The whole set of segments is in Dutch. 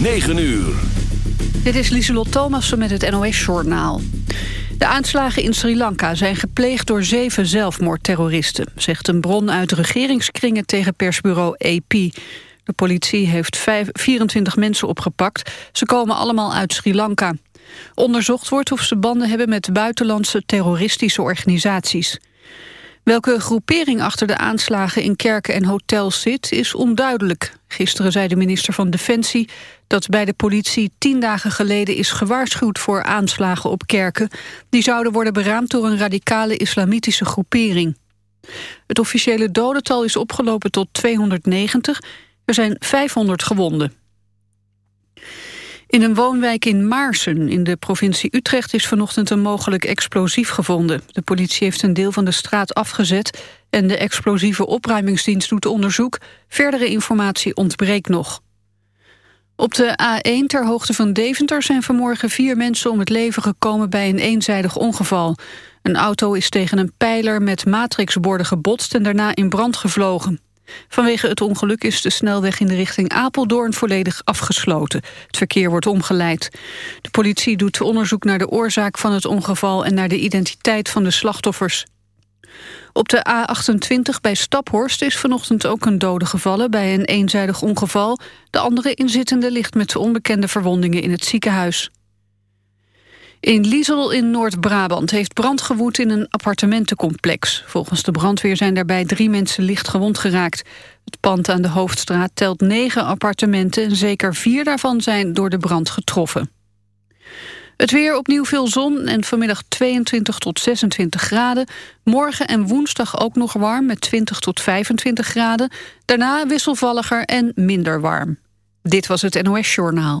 9 uur. Dit is Lieselot Thomassen met het NOS-journaal. De aanslagen in Sri Lanka zijn gepleegd door zeven zelfmoordterroristen... zegt een bron uit regeringskringen tegen persbureau AP. De politie heeft 24 mensen opgepakt. Ze komen allemaal uit Sri Lanka. Onderzocht wordt of ze banden hebben met buitenlandse terroristische organisaties. Welke groepering achter de aanslagen in kerken en hotels zit, is onduidelijk. Gisteren zei de minister van Defensie dat bij de politie tien dagen geleden is gewaarschuwd voor aanslagen op kerken. Die zouden worden beraamd door een radicale islamitische groepering. Het officiële dodental is opgelopen tot 290. Er zijn 500 gewonden. In een woonwijk in Maarsen in de provincie Utrecht is vanochtend een mogelijk explosief gevonden. De politie heeft een deel van de straat afgezet en de explosieve opruimingsdienst doet onderzoek. Verdere informatie ontbreekt nog. Op de A1 ter hoogte van Deventer zijn vanmorgen vier mensen om het leven gekomen bij een eenzijdig ongeval. Een auto is tegen een pijler met matrixborden gebotst en daarna in brand gevlogen. Vanwege het ongeluk is de snelweg in de richting Apeldoorn volledig afgesloten. Het verkeer wordt omgeleid. De politie doet onderzoek naar de oorzaak van het ongeval en naar de identiteit van de slachtoffers. Op de A28 bij Staphorst is vanochtend ook een dode gevallen bij een eenzijdig ongeval. De andere inzittende ligt met onbekende verwondingen in het ziekenhuis. In Liesel in Noord-Brabant heeft brand gewoed in een appartementencomplex. Volgens de brandweer zijn daarbij drie mensen licht gewond geraakt. Het pand aan de Hoofdstraat telt negen appartementen... en zeker vier daarvan zijn door de brand getroffen. Het weer opnieuw veel zon en vanmiddag 22 tot 26 graden. Morgen en woensdag ook nog warm met 20 tot 25 graden. Daarna wisselvalliger en minder warm. Dit was het NOS Journaal.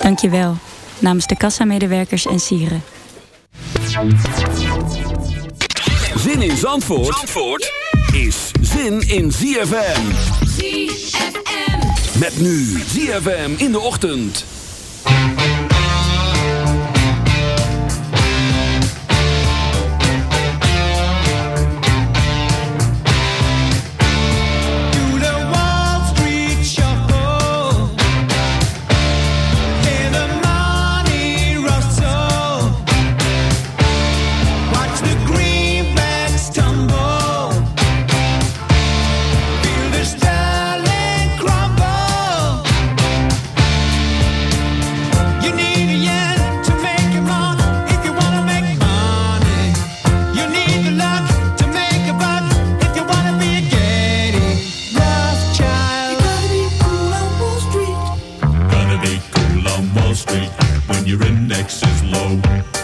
Dank je wel. Namens de kassamedewerkers en sieren. Zin in Zandvoort, Zandvoort is zin in ZFM. ZFM. Met nu ZFM in de ochtend. stay cool on Wall Street when your index is low.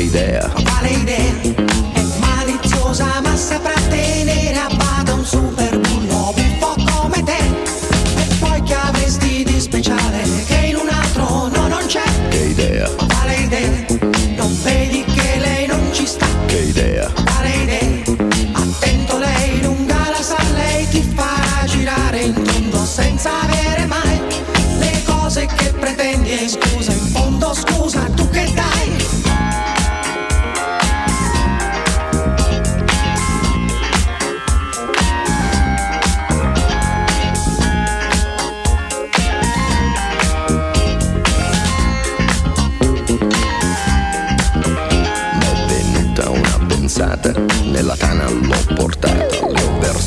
idea. Quale idea? È maliziosa ma saprà te.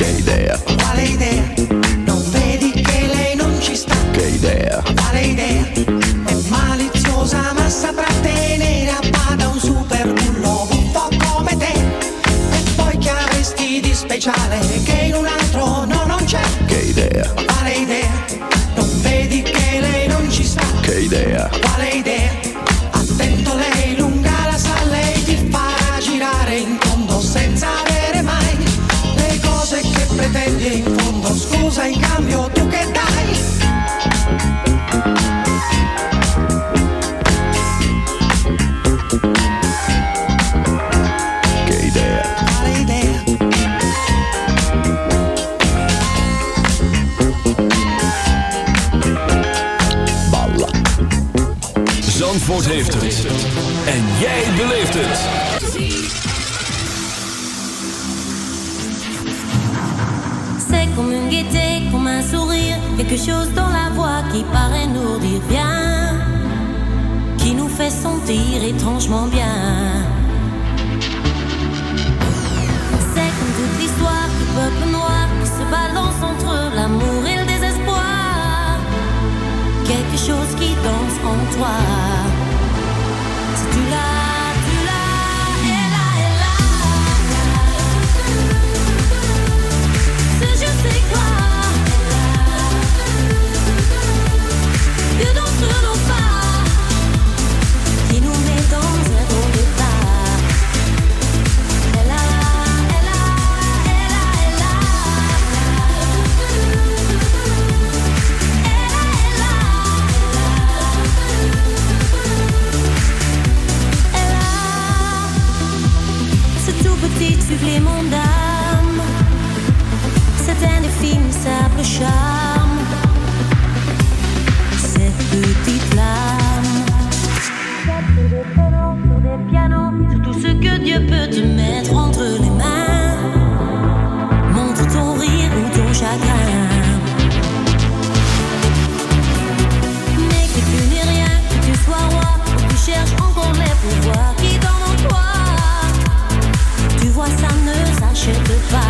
Que ideia? Qual é a ideia? supplément d'âme, c'est indéfinissable charme. 却自罚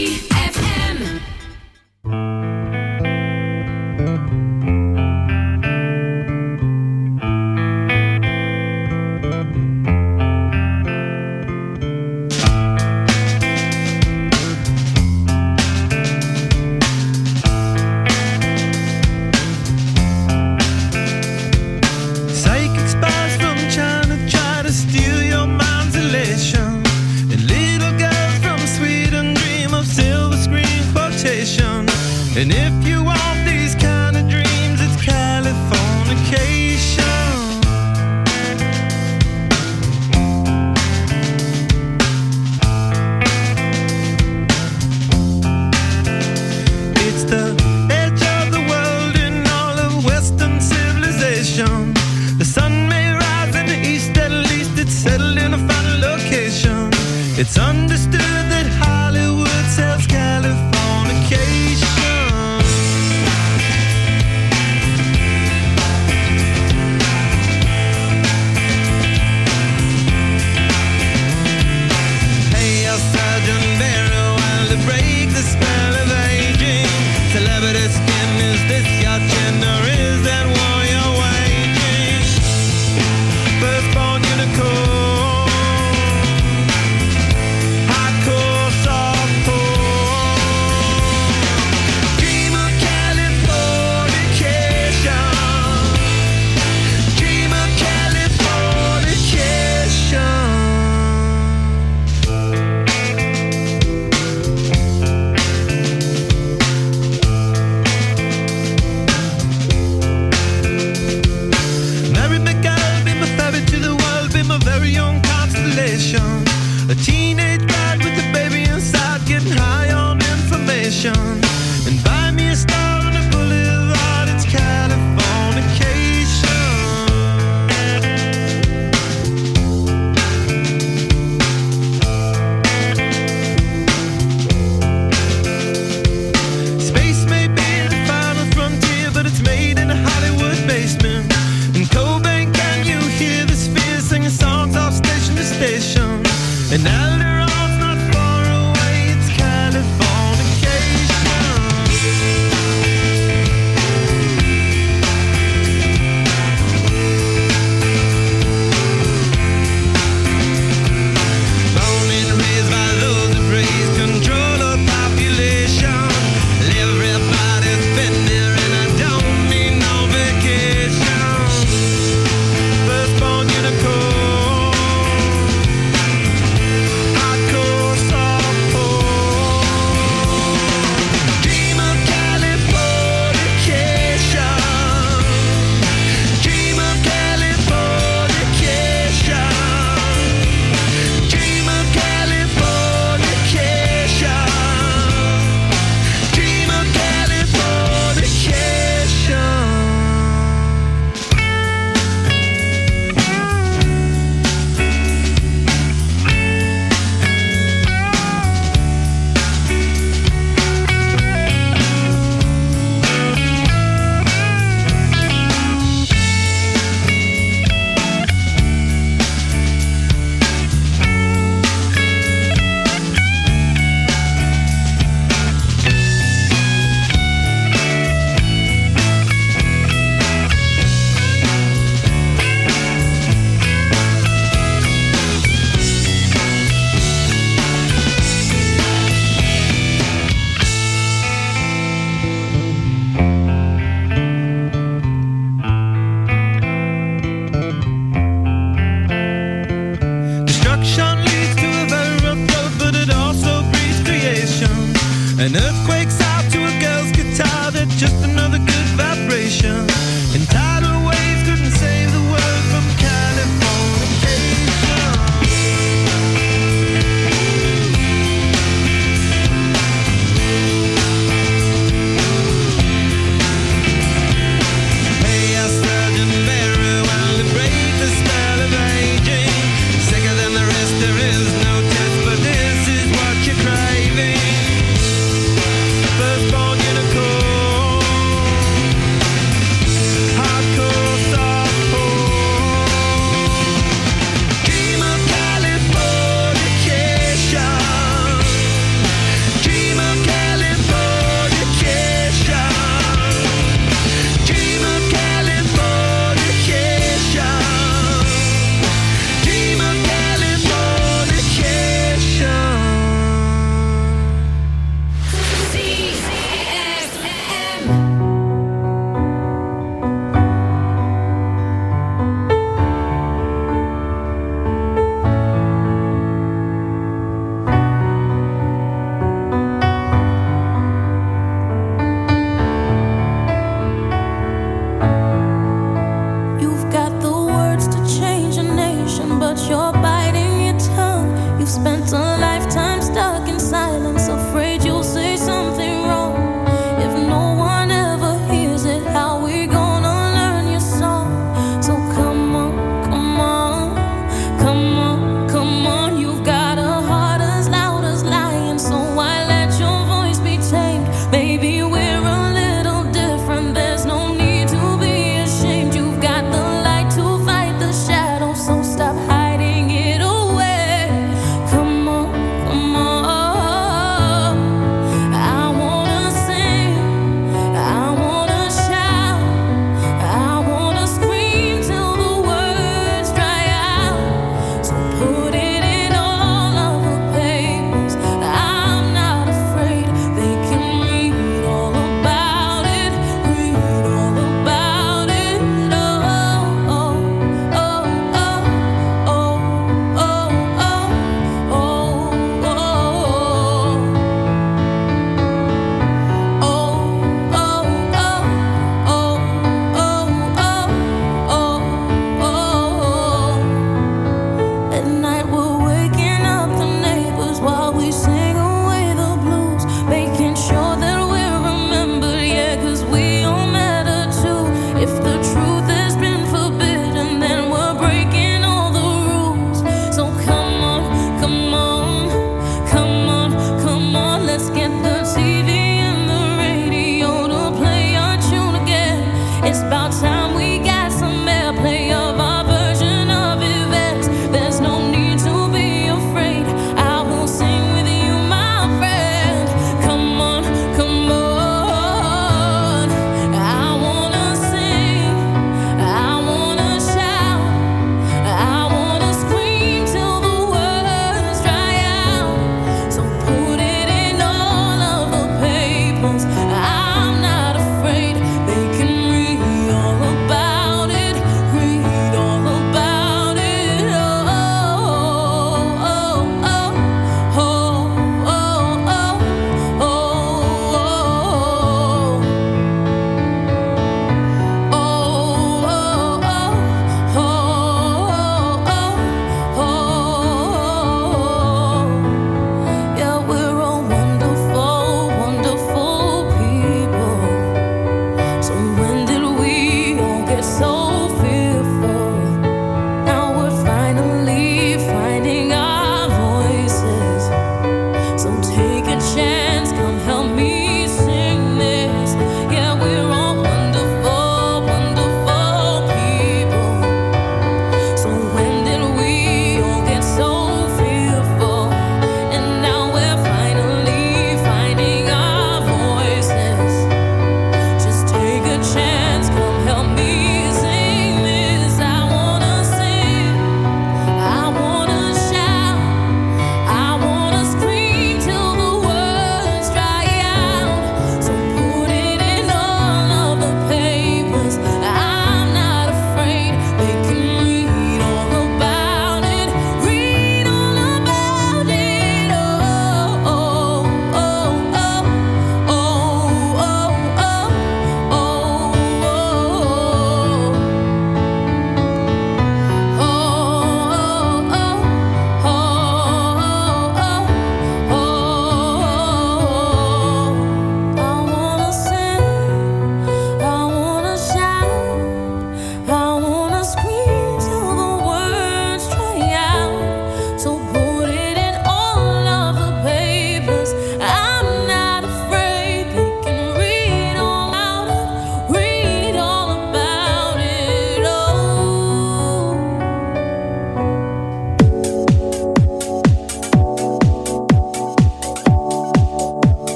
It's un